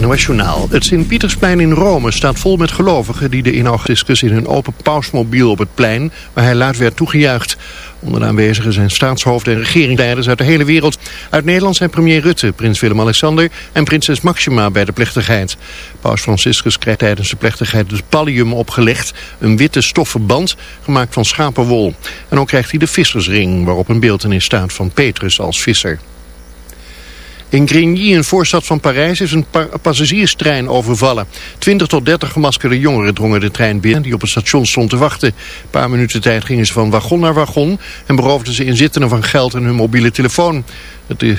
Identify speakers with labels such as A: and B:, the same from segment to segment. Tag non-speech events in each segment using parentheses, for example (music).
A: Journaal. Het Sint-Pietersplein in Rome staat vol met gelovigen... die de inauguratiscus in een open pausmobiel op het plein... waar hij luid werd toegejuicht. Onder de aanwezigen zijn staatshoofden en regeringsleiders uit de hele wereld. Uit Nederland zijn premier Rutte, prins Willem-Alexander... en prinses Maxima bij de plechtigheid. Paus Franciscus krijgt tijdens de plechtigheid het pallium opgelegd... een witte stoffen band gemaakt van schapenwol. En ook krijgt hij de vissersring... waarop een beeldenis staat van Petrus als visser. In Grigny, een voorstad van Parijs, is een pa passagierstrein overvallen. 20 tot 30 gemaskerde jongeren drongen de trein binnen die op het station stond te wachten. Een paar minuten tijd gingen ze van wagon naar wagon en beroofden ze inzittenden van geld en hun mobiele telefoon.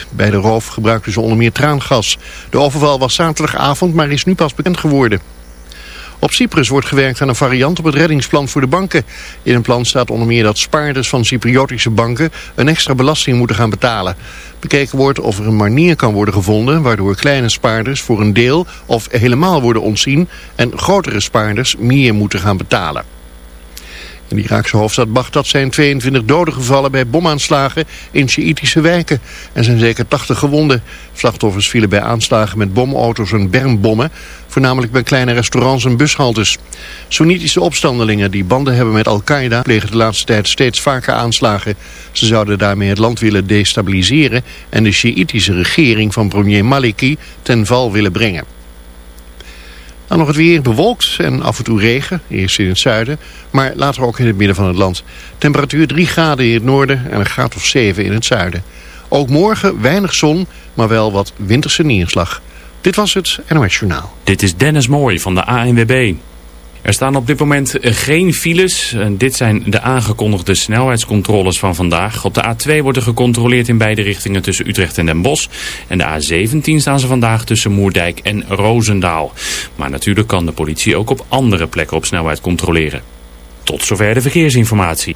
A: Bij de roof gebruikten ze onder meer traangas. De overval was zaterdagavond, maar is nu pas bekend geworden. Op Cyprus wordt gewerkt aan een variant op het reddingsplan voor de banken. In een plan staat onder meer dat spaarders van Cypriotische banken een extra belasting moeten gaan betalen. Bekeken wordt of er een manier kan worden gevonden waardoor kleine spaarders voor een deel of helemaal worden ontzien en grotere spaarders meer moeten gaan betalen. In de Iraakse hoofdstad Baghdad zijn 22 doden gevallen bij bomaanslagen in Sjiitische wijken. Er zijn zeker 80 gewonden. Slachtoffers vielen bij aanslagen met bomauto's en bermbommen, voornamelijk bij kleine restaurants en bushaltes. Soenitische opstandelingen die banden hebben met Al-Qaeda plegen de laatste tijd steeds vaker aanslagen. Ze zouden daarmee het land willen destabiliseren en de Sjiitische regering van premier Maliki ten val willen brengen. Dan nog het weer bewolkt en af en toe regen, eerst in het zuiden, maar later ook in het midden van het land. Temperatuur 3 graden in het noorden en een graad of 7 in het zuiden. Ook morgen weinig zon, maar wel wat winterse neerslag. Dit was het NOS Journaal.
B: Dit is Dennis Mooij van de ANWB. Er staan op dit moment geen files. Dit zijn de aangekondigde snelheidscontroles van vandaag. Op de A2 wordt er gecontroleerd in beide richtingen tussen Utrecht en Den Bosch. En de A17 staan ze vandaag tussen Moerdijk en Roosendaal. Maar natuurlijk kan de politie ook op andere plekken op snelheid controleren. Tot zover de verkeersinformatie.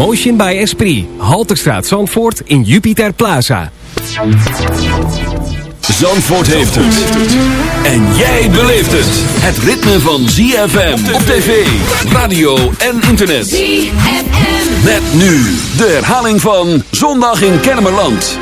C: Emotion by Esprit.
D: Halterstraat Zandvoort in Jupiter Plaza.
E: Zandvoort heeft het. En jij beleeft het. Het ritme van ZFM op tv, radio en internet.
C: ZFM.
E: Met nu de herhaling van Zondag in Kennemerland.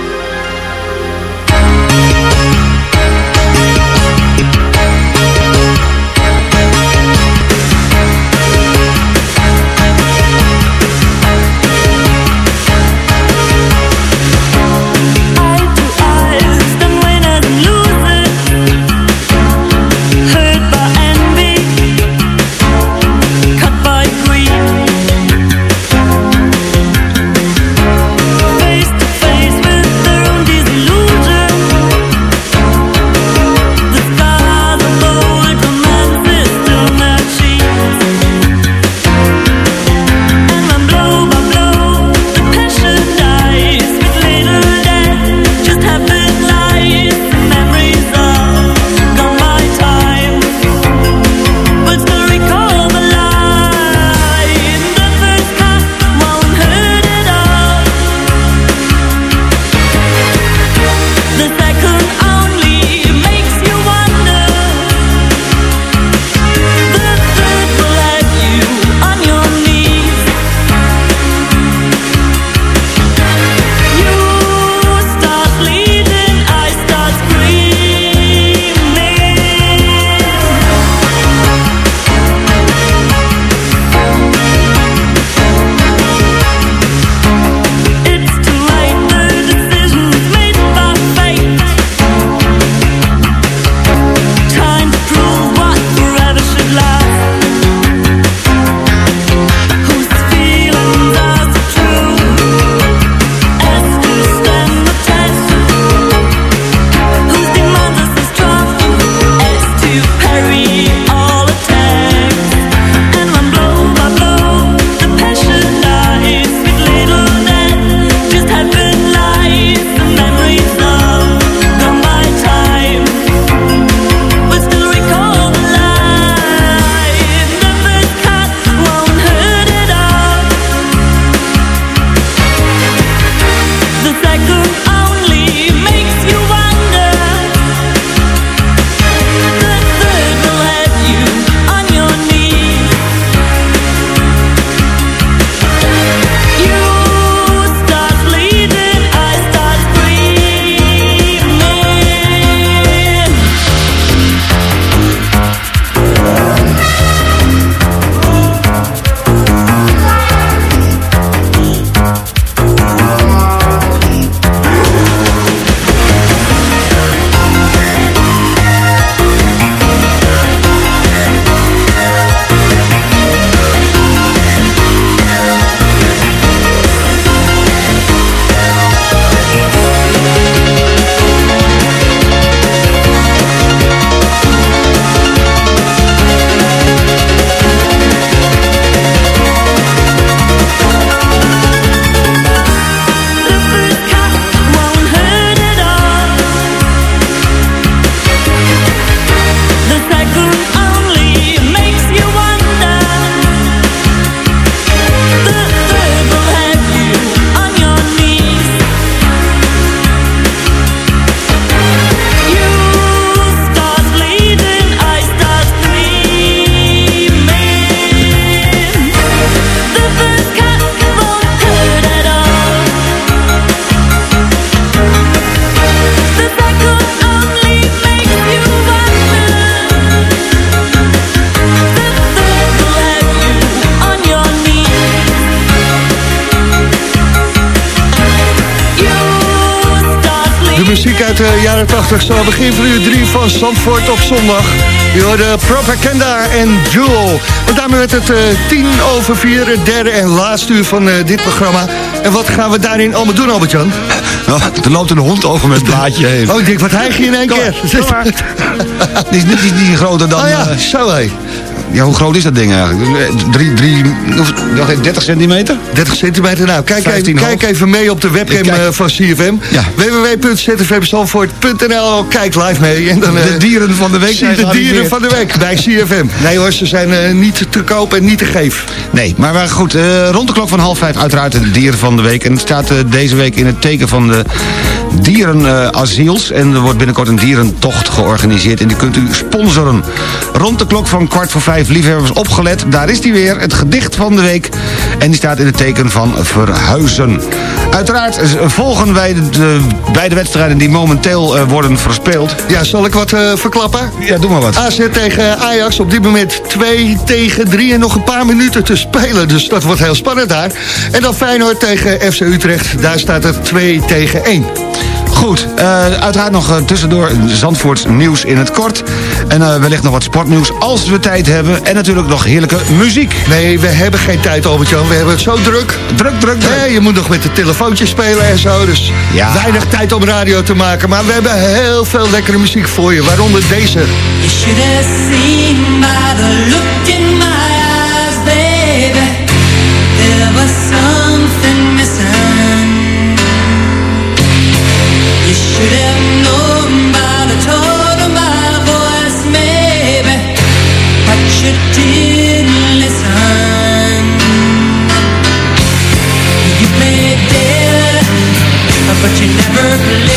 F: 80. Zo begin van uur 3 van Zandvoort op zondag. Je hoorde Propaganda en Jewel. En daarmee werd het uh, tien over vier, het derde en laatste uur van uh, dit programma. En wat gaan we daarin allemaal doen, Albert-Jan?
G: Nou, (laughs) er loopt een hond over met het blaadje heen.
F: Oh, ik denk, wat hijg je in één keer? (laughs)
G: die, is, die is niet groter dan...
F: Oh ja, uh, zo hé.
G: Ja, hoe groot is dat ding eigenlijk? Drie, drie, nog 30 centimeter?
F: 30 centimeter, nou, kijk, even, kijk even mee op de webcam kijk, van CFM.
G: Ja.
F: Kijk live mee. En dan,
G: de dieren van de week
F: zijn De dieren van de week bij CFM. Nee hoor, ze zijn niet te koop en niet te geven.
G: Nee, maar, maar goed, rond de klok van half vijf uiteraard de dieren van de week. En het staat deze week in het teken van de dierenasiels. en er wordt binnenkort een dierentocht georganiseerd. En die kunt u sponsoren. Rond de klok van kwart voor vijf liefhebbers opgelet. Daar is die weer, het gedicht van de week. En die staat in het teken van verhuizen. Uiteraard volgen wij de beide wedstrijden die momenteel uh, worden verspeeld.
F: Ja, zal ik wat uh, verklappen?
G: Ja, doe maar wat.
F: AZ tegen Ajax op dit moment 2 tegen 3 en nog een paar minuten te spelen. Dus dat wordt heel spannend daar. En dan Feyenoord tegen FC Utrecht. Daar staat het 2 tegen 1.
G: Goed, uh, uiteraard nog uh, tussendoor Zandvoorts nieuws in het kort. En uh, wellicht nog wat sportnieuws als we tijd hebben. En natuurlijk nog heerlijke muziek.
F: Nee, we hebben geen tijd, Albert-Jan. We hebben het zo druk.
G: Druk, druk, druk.
F: Nee, je moet nog met de telefoontje spelen en zo. Dus
G: ja.
F: weinig tijd om radio te maken. Maar we hebben heel veel lekkere muziek voor je. Waaronder deze.
H: You should have seen by the look in my but you never played.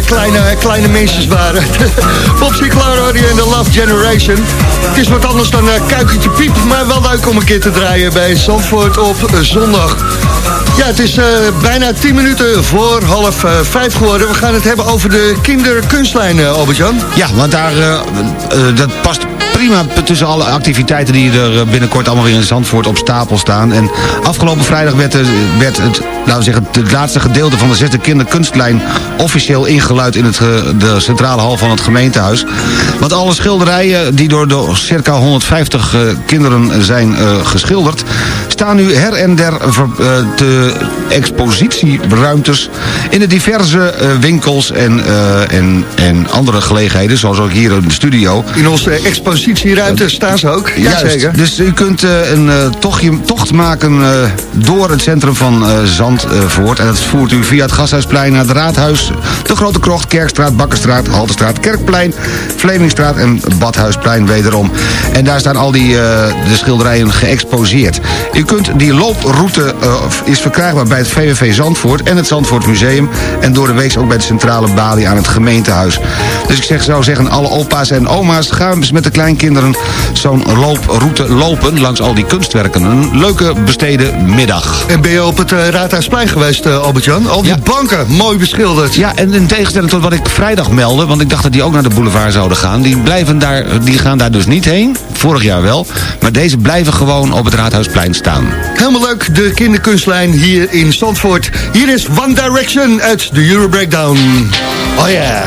F: Kleine, kleine mensjes waren. (laughs) Popsy Clarody en The Love Generation. Het is wat anders dan uh, Kuikentje Piep, maar wel leuk om een keer te draaien bij Zandvoort op eh, zondag. Ja, het is bijna 10 minuten voor half vijf geworden. We gaan het hebben over de kinderkunstlijn, uh, Albert-Jan.
G: Ja, want daar, dat past prima tussen alle activiteiten die er binnenkort allemaal weer in Zandvoort op stapel staan. En afgelopen vrijdag werd, werd het, laten we zeggen, het laatste gedeelte van de zesde kinderkunstlijn officieel ingeluid in het, de centrale hal van het gemeentehuis. Want alle schilderijen die door de circa 150 kinderen zijn geschilderd, staan nu her en der te expositieruimtes in de diverse winkels en, en, en andere gelegenheden, zoals ook hier in de studio.
F: In onze expositieruimte staan ze ook.
G: Jazeker. Dus u kunt een tochtje, tocht maken door het centrum van Zandvoort. En dat voert u via het Gasthuisplein naar het Raadhuis, de Grote Krocht, Kerkstraat, Bakkerstraat, Haltestraat, Kerkplein, Vlemingstraat en Badhuisplein wederom. En daar staan al die de schilderijen geëxposeerd. U kunt die looproute uh, is verkrijgbaar bij het VVV Zandvoort en het Zandvoort Museum. En door de week ook bij de centrale balie aan het gemeentehuis. Dus ik zeg, zou zeggen, alle opa's en oma's... gaan eens met de kleinkinderen zo'n looproute lopen... langs al die kunstwerken. Een leuke besteden middag.
F: En ben je op het uh, Raadhuisplein geweest, uh, Albert-Jan? Al die ja. banken, mooi beschilderd.
G: Ja, en in tegenstelling tot wat ik vrijdag meldde... want ik dacht dat die ook naar de boulevard zouden gaan... die, blijven daar, die gaan daar dus niet heen. Vorig jaar wel. Maar deze blijven gewoon op het Raadhuisplein staan.
F: Helemaal leuk, de kinderkunstlijn hier in Zandvoort. Hier is One Direction uit de Euro Breakdown. Oh yeah.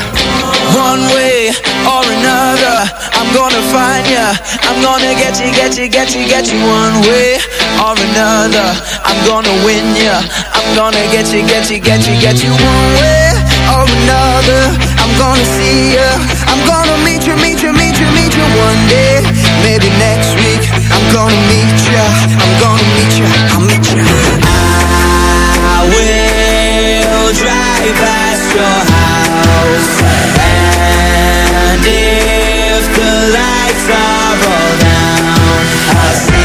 I: One way or another, I'm gonna find ya. I'm gonna get you, get you, get you, get you. One way or another, I'm gonna win ya. I'm gonna get you, get you, get you, get you. One way or another, I'm gonna see ya. I'm gonna meet you, meet you, meet you, meet you one day. Maybe next week, I'm gonna meet ya. I'm gonna meet ya, I'll meet ya. I will drive past your house. And if the lights are all down, I'll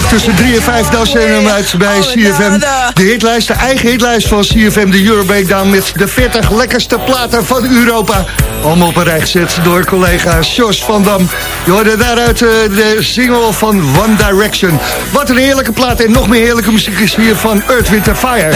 F: Tussen 3 en 5 dan zenden we hem uit bij CFM. De hitlijst, de eigen hitlijst van CFM, de Euro Breakdown... met de 40 lekkerste platen van Europa. Allemaal op een rij gezet door collega Jos van Dam. Je hoorde daaruit eh, de single van One Direction. Wat een heerlijke plaat en nog meer heerlijke muziek is hier van Earth, Wind Fire.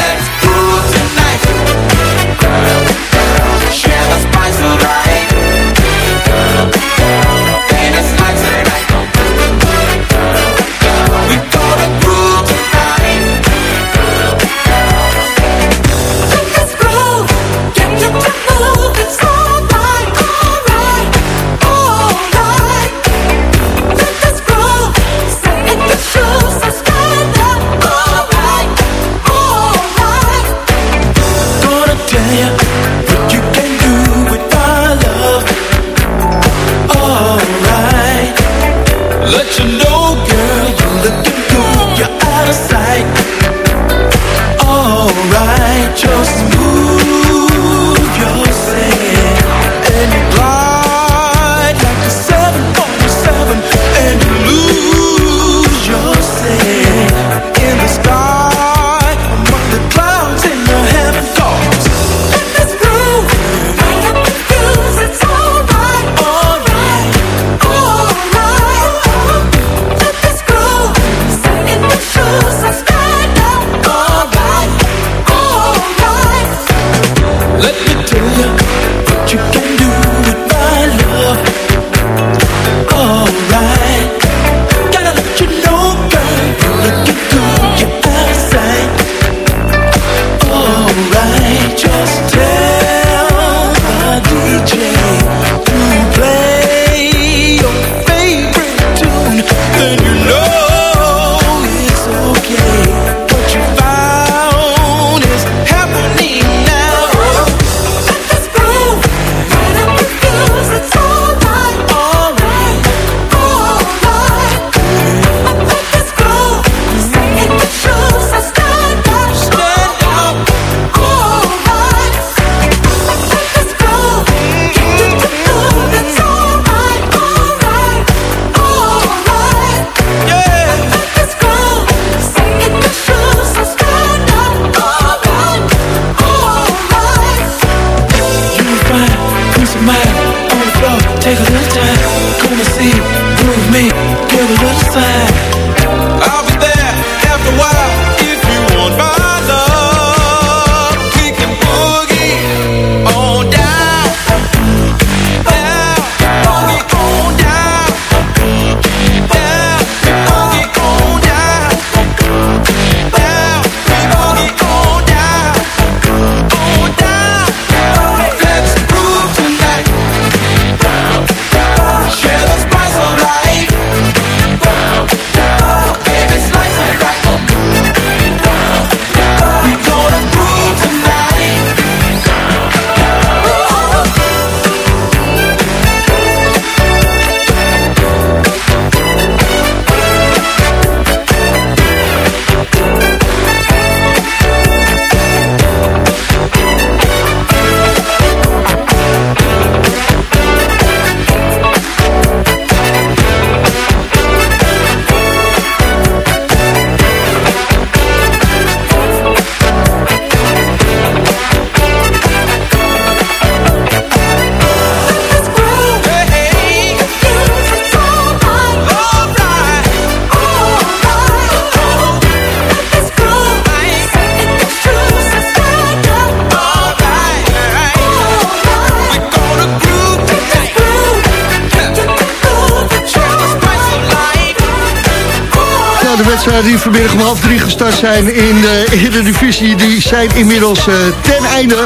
F: De wedstrijden die vanmiddag om half drie gestart zijn in de Eredivisie, die zijn inmiddels eh, ten einde.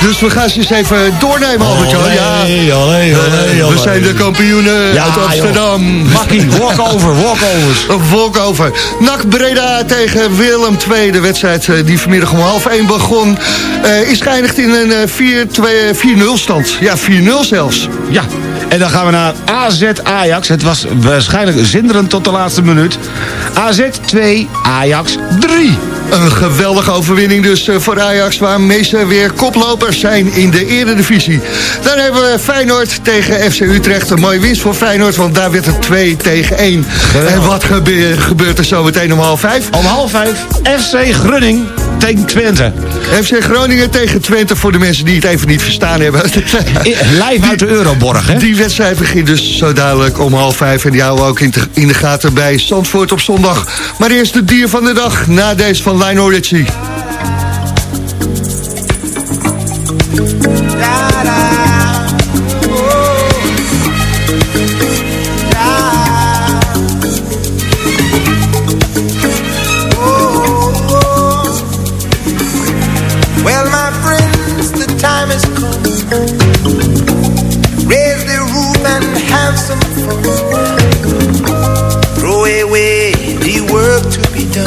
F: Dus we gaan ze eens even doornemen, Albert Jan. Ja,
G: Olé, olé, olé,
F: we zijn de kampioenen
G: Ja,
F: uit Amsterdam.
G: Makkie, walkover, walkovers. (laughs)
F: Een walkover. NAC Breda tegen Willem II. De wedstrijd eh, die vanmiddag om half 1 begon... eh, is geëindigd in een eh, 4-2 4-0 stand. Ja, 4-0 zelfs.
G: Ja, en dan gaan we naar AZ Ajax. Het was waarschijnlijk zinderend tot de laatste minuut. AZ 2, Ajax 3.
F: Een geweldige overwinning dus eh, voor Ajax... waar meestal weer koplopers zijn in de eredivisie. Dan hebben we Feyenoord tegen FC Utrecht. Een mooie winst voor Feyenoord, want daar werd het 2 tegen 1. En wat gebe- gebeurt er zo meteen om half 5?
G: Om half 5, FC Grunning tegen Twente.
F: FC Groningen tegen Twente voor de mensen die het even niet verstaan hebben. (laughs)
G: Live uit de Euroborg, hè?
F: Die wedstrijd begint dus zo dadelijk om half vijf. En die houden we ook in, te- in de gaten bij Zandvoort op zondag. Maar eerst de dier van de dag na deze van Lionel Richie.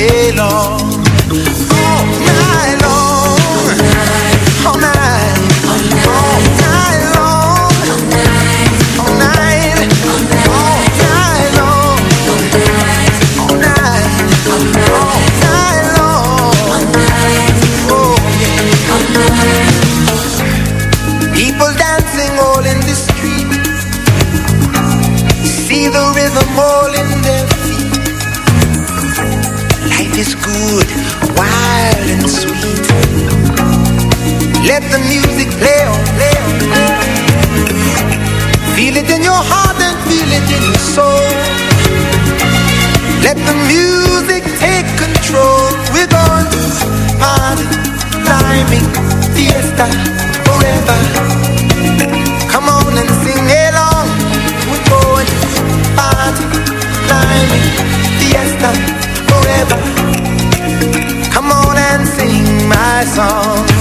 J: day long. Let the music play on. Feel it in your heart and feel it in your soul. Let the music take control. We're going to party, fiesta, forever. Song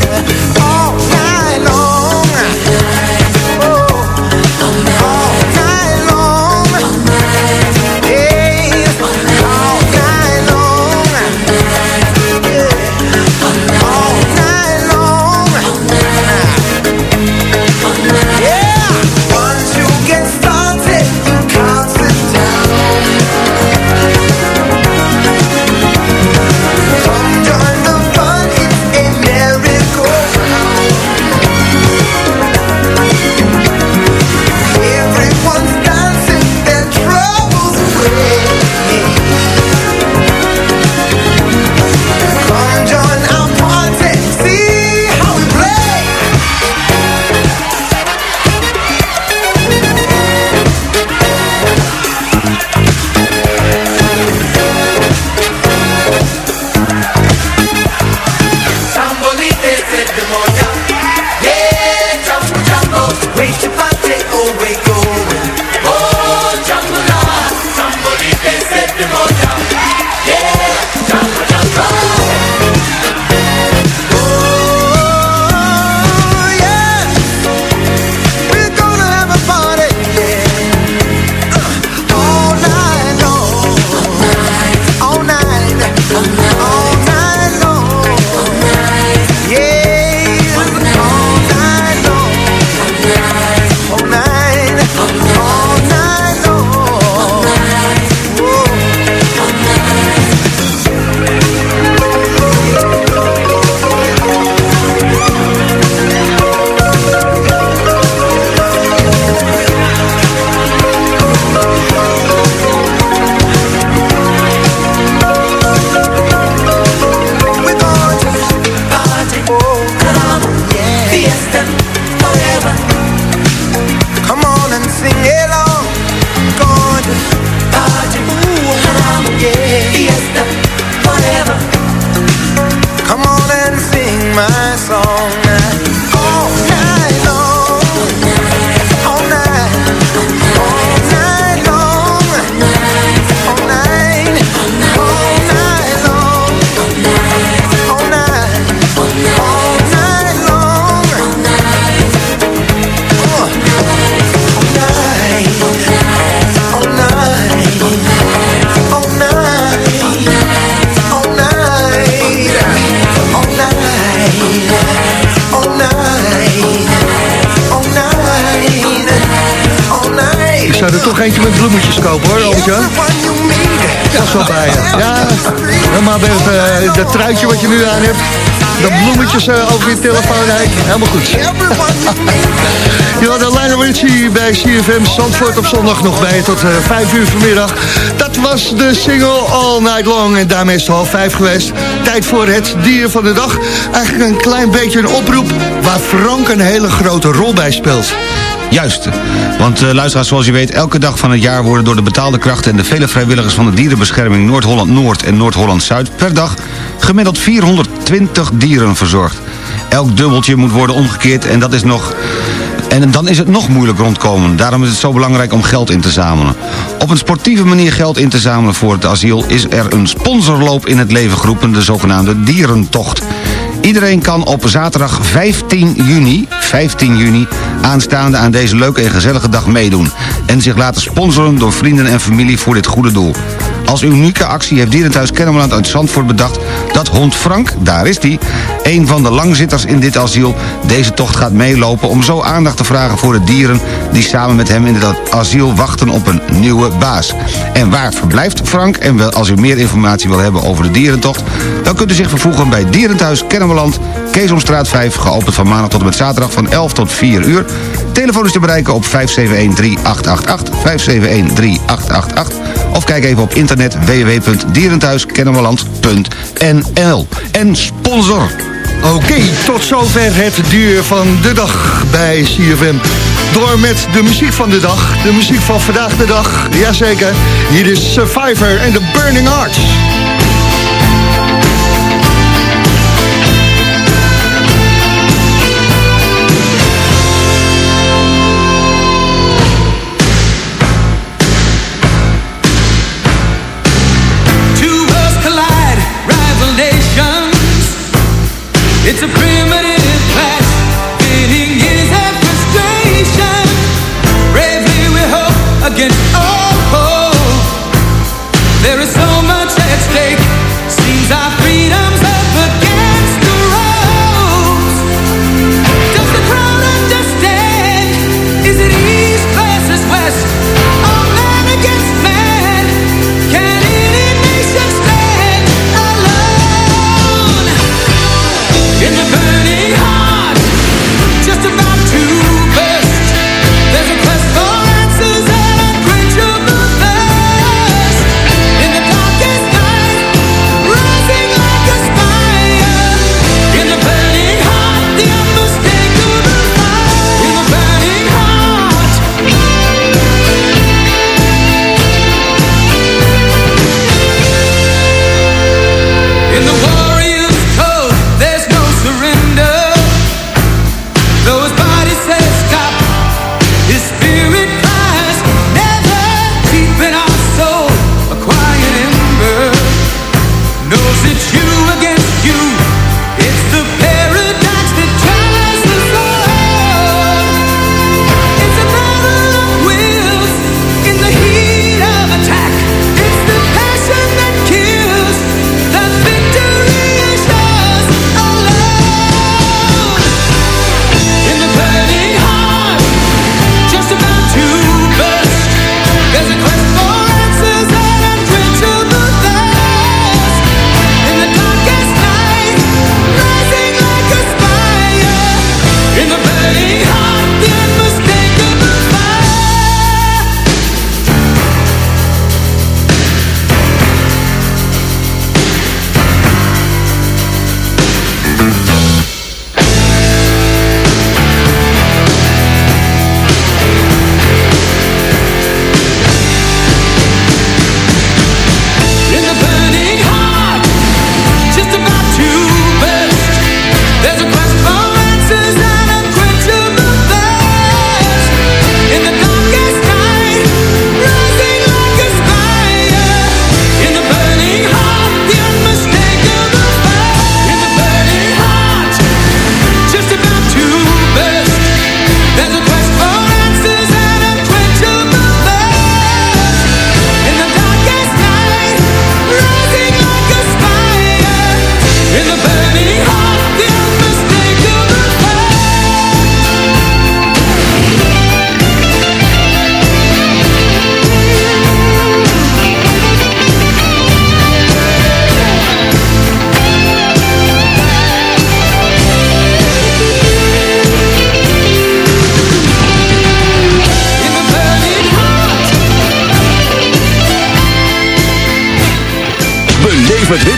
F: eentje met bloemetjes kopen hoor, Jan. Dat wel bij je. Ja, helemaal met uh, dat truitje wat je nu aan hebt. De bloemetjes uh, over je telefoon heen. Helemaal goed. (laughs) je had de Lionel Richie bij CFM Zandvoort op zondag nog bij tot uh, 5 uur vanmiddag. Dat was de single All Night Long. En daarmee is het half 5 geweest. Tijd voor het dier van de dag. Eigenlijk een klein beetje een oproep waar Frank een hele grote rol bij speelt.
G: Juist. Want uh, luisteraars, zoals je weet, elke dag van het jaar worden door de betaalde krachten en de vele vrijwilligers van de dierenbescherming Noord-Holland Noord en Noord-Holland Zuid per dag gemiddeld 420 dieren verzorgd. Elk dubbeltje moet worden omgekeerd en dat is nog... En dan is het nog moeilijk rondkomen. Daarom is het zo belangrijk om geld in te zamelen. Op een sportieve manier geld in te zamelen voor het asiel... is er een sponsorloop in het leven geroepen, de zogenaamde Dierentocht. Iedereen kan op zaterdag 15 juni, 15 juni aanstaande aan deze leuke en gezellige dag meedoen. En zich laten sponsoren door vrienden en familie voor dit goede doel. Als unieke actie heeft Dierenthuis Kennemerland uit Zandvoort bedacht... dat hond Frank, daar is hij, een van de langzitters in dit asiel... deze tocht gaat meelopen om zo aandacht te vragen voor de dieren... die samen met hem in het asiel wachten op een nieuwe baas. En waar verblijft Frank? En als u meer informatie wil hebben over de dierentocht... dan kunt u zich vervoegen bij Dierenthuis Kennemerland... Keesomstraat 5, geopend van maandag tot en met zaterdag van 11 tot 4 uur. Telefoon is te bereiken op 571-3888, 571-3888... of kijk even op internet www.dierenthuiskennemerland.nl. En sponsor...
F: Oké, tot zover het duur van de dag bij CFM. Door met de muziek van de dag, de muziek van vandaag de dag. Jazeker, hier is Survivor en The Burning Hearts.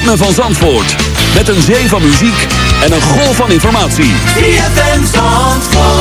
E: ritme van Zandvoort. Met een zee van muziek en een golf van informatie.
I: ZFM Zandvoort.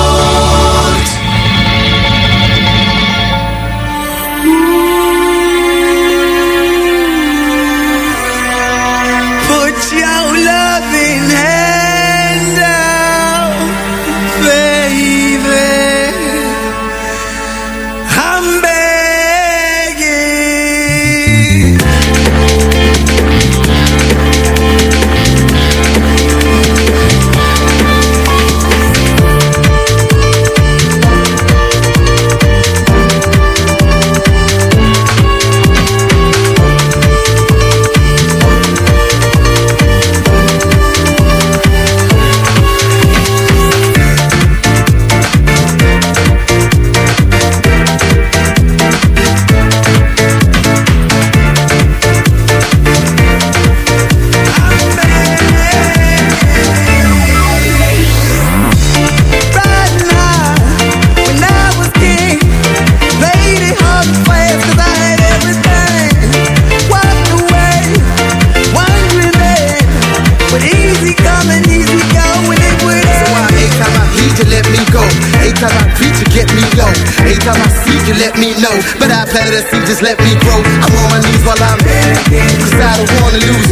K: Hennessy, just let me grow. I'm on my knees while I'm here. Cause I don't wanna lose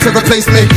L: to the
K: me.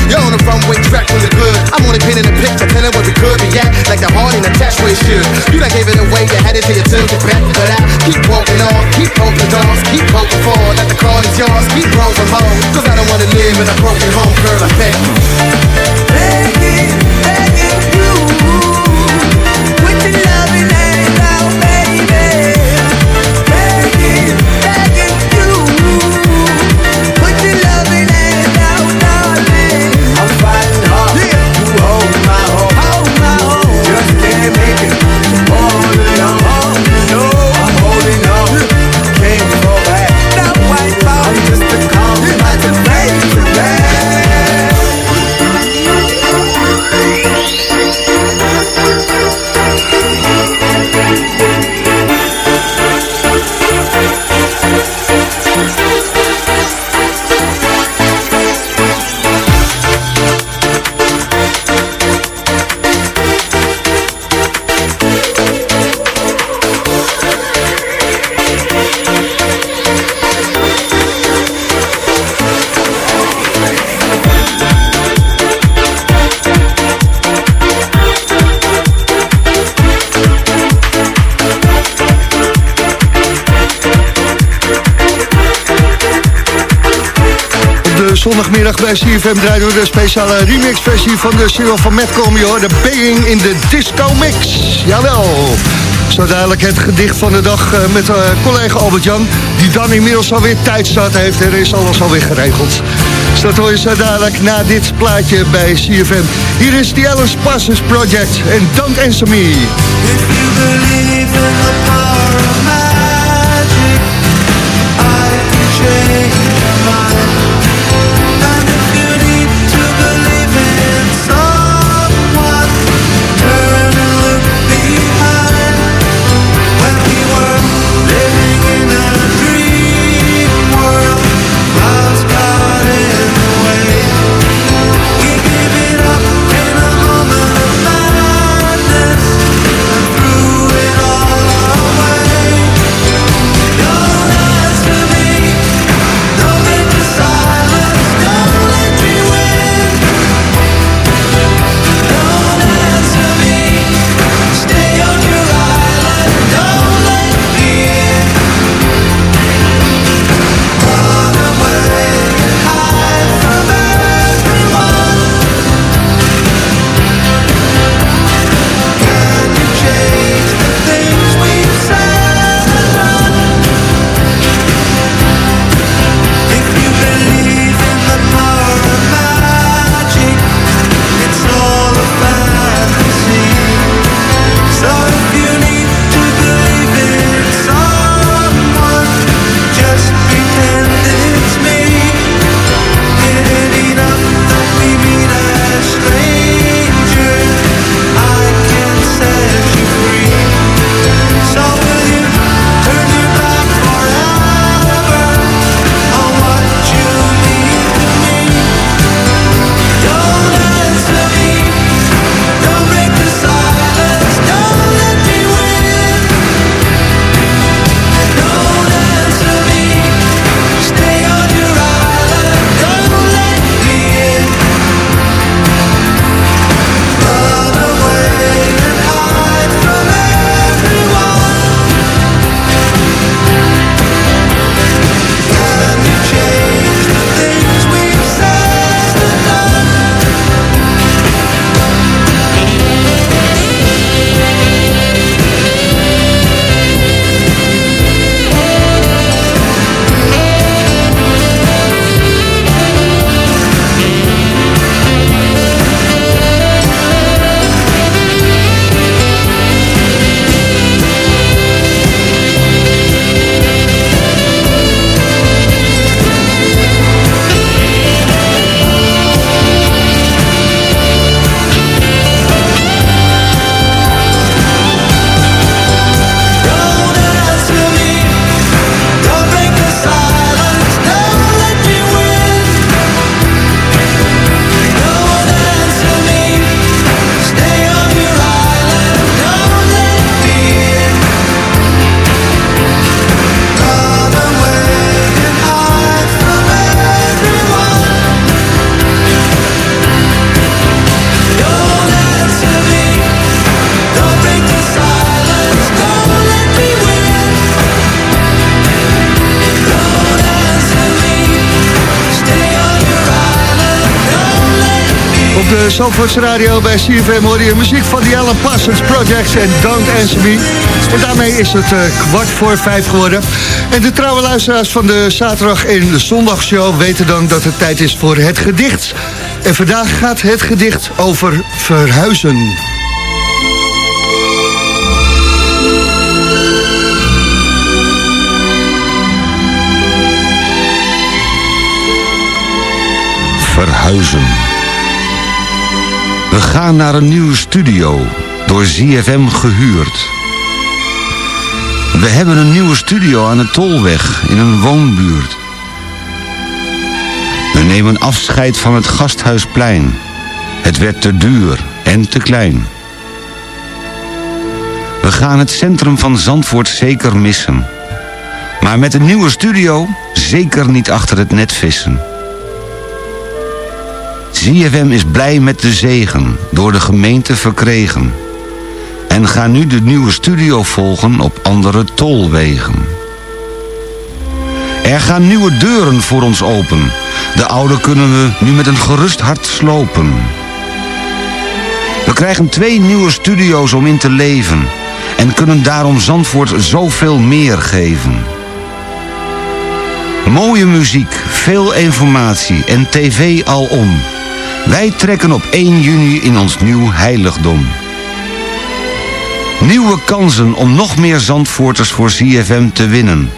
M: bij CFM draaien door de speciale remix versie van de single van Metcom. Je hoort De Banging in de Disco Mix. Jawel. Zo dadelijk het gedicht van de dag eh, met eh, collega Albert-Jan. Die dan inmiddels alweer tijdstart heeft. Er is alles alweer geregeld. Dus dat hoor je zo dadelijk na dit plaatje bij CFM. Hier is The Alice Passes Project en dank Answer Me.
F: Zandvoorts Radio bij CFM hoor je muziek van The Alan Parsons Project en Don't Answer Me. En daarmee is het uh, kwart voor vijf geworden. En de trouwe luisteraars van de zaterdag en de zondagshow weten dan dat het tijd is voor het gedicht. En vandaag gaat het gedicht over verhuizen.
G: Verhuizen. We gaan naar een nieuwe studio, door ZFM gehuurd. We hebben een nieuwe studio aan de Tolweg, in een woonbuurt. We nemen afscheid van het Gasthuisplein. Het werd te duur en te klein. We gaan het centrum van Zandvoort zeker missen. Maar met een nieuwe studio zeker niet achter het net vissen. ZFM is blij met de zegen, door de gemeente verkregen. En ga nu de nieuwe studio volgen op andere tolwegen. Er gaan nieuwe deuren voor ons open. De oude kunnen we nu met een gerust hart slopen. We krijgen twee nieuwe studio's om in te leven. En kunnen daarom Zandvoort zoveel meer geven. Mooie muziek, veel informatie en tv alom. Wij trekken op 1 juni in ons nieuw heiligdom. Nieuwe kansen om nog meer Zandvoorters voor CFM te winnen.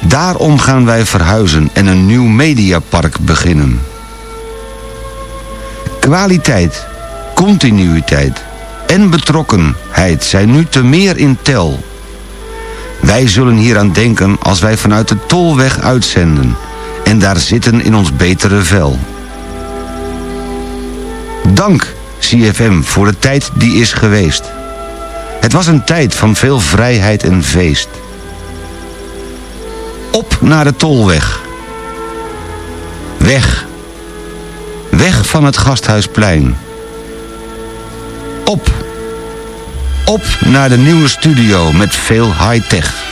G: Daarom gaan wij verhuizen en een nieuw mediapark beginnen. Kwaliteit, continuïteit en betrokkenheid zijn nu te meer in tel. Wij zullen hieraan denken als wij vanuit de Tolweg uitzenden... en daar zitten in ons betere vel. Dank, CFM, voor de tijd die is geweest. Het was een tijd van veel vrijheid en feest. Op naar de Tolweg. Weg. Weg van het Gasthuisplein. Op. Op naar de nieuwe studio met veel high-tech.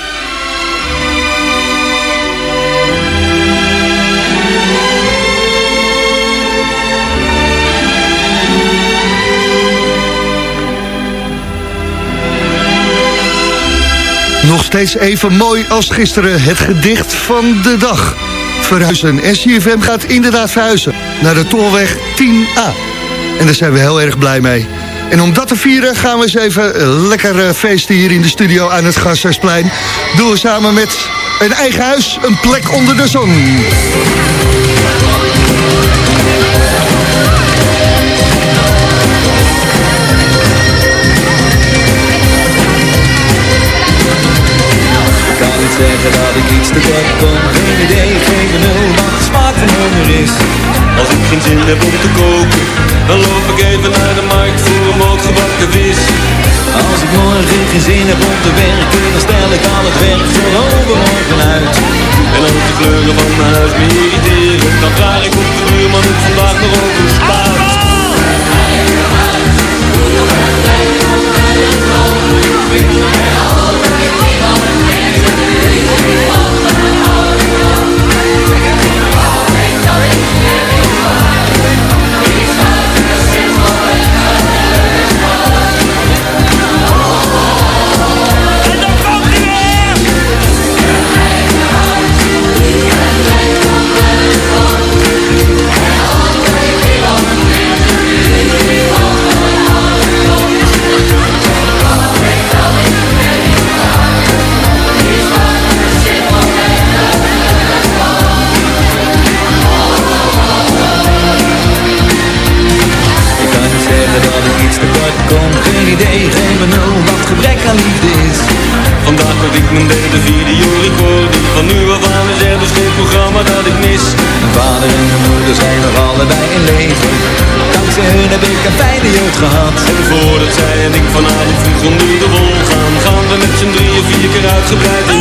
F: Steeds even mooi als gisteren het gedicht van de dag. Verhuizen. En CFM gaat inderdaad verhuizen naar de Tolweg 10A. En daar zijn we heel erg blij mee. En om dat te vieren gaan we eens even lekker eh, feesten hier in de studio aan het Gasthuisplein. Doen we samen met een eigen huis, een plek onder de zon.
N: zeggen dat ik iets te gek kom. Geen idee, geen benul wat de smaak van honger is Als ik geen zin heb om te koken Dan loop ik even naar de markt voor een moot gebakken vis. Als ik morgen geen zin heb om te werken Dan stel ik al het werk voor overmorgen uit. En als de kleuren van mijn huis me irriteren Dan vraag ik op de buurman het vandaag nog over
O: Ik gehad. En voordat zij en ik vanavond vroeg onder de wol gaan. Gaan we met z'n
M: drieën vier keer uitgebreid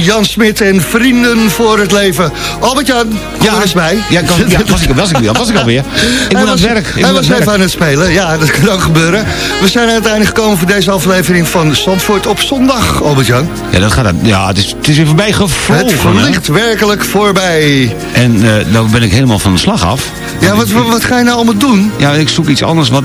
M: Jan Smit en Vrienden voor het Leven. Albert-Jan,
G: Ja.
M: eens bij.
G: Ja, kan- ja, was ik- was ik- was ik alweer. (laughs) Ik moet aan het
M: was-
G: werk, ik
M: Hij was even
G: werk.
M: aan het spelen. Ja, dat kan ook gebeuren. We zijn aan het einde gekomen voor deze aflevering van Zandvoort op zondag, Albert-Jan.
G: Ja, dat gaat, ja het, is, het is weer voorbij gevlogen.
M: Het vliegt werkelijk voorbij.
G: En eh nou ben ik helemaal van de slag af.
M: Ja, wat, wat, wat ga je nou allemaal doen?
G: Ja, ik zoek iets anders. Ik,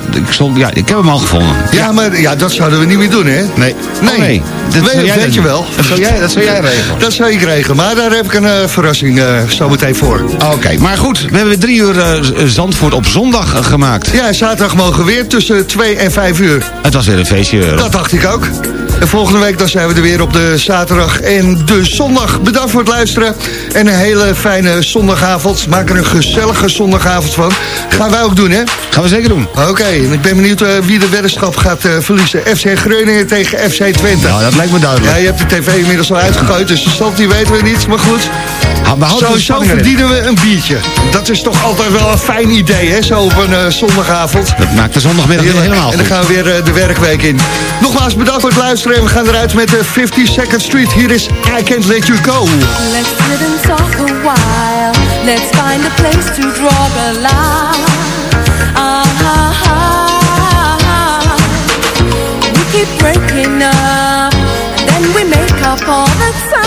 G: ja, ik heb hem al gevonden.
M: Ja, maar ja, dat zouden we niet meer doen, hè?
G: Nee.
M: Nee,
G: Oh, nee. Dat
M: weet,
G: dan
M: je wel.
G: Dat zou jij, dat zou jij regelen.
M: Dat zou ik regelen, maar daar heb ik een eh, verrassing eh, zo meteen voor.
G: Oké, maar goed. We hebben weer drie uur eh, Zandvoort op zondag gemaakt.
M: Ja, zaterdag mogen we weer tussen 2 en 5 uur.
G: Het was weer een feestje. Rob.
M: Dat dacht ik ook. En volgende week dan zijn we er weer op de zaterdag en de zondag. Bedankt voor het luisteren. En een hele fijne zondagavond. Maak er een gezellige zondagavond van. Gaan wij ook doen, hè?
G: Gaan we zeker doen.
M: Oké, en ik ben benieuwd eh, wie de weddenschap gaat eh, verliezen. FC Groningen tegen FC Twente.
G: Nou, dat lijkt me duidelijk.
M: Ja, je hebt de tv inmiddels al uitgegooid, dus de stand die weten we niet. Maar goed,
G: erin.
M: verdienen we een biertje. Dat is toch altijd wel een fijn idee, hè? Zo op een eh, zondagavond.
G: Dat maakt de zondagmiddag helemaal
M: En dan gaan we weer de werkweek in. Nogmaals bedankt voor het luisteren. En we gaan eruit met de 52nd Street. Hier is I Can't Let You Go.
C: Let's sit and talk a while. Let's find a place to draw the line. Ah, we keep breaking up, then we make up all the time.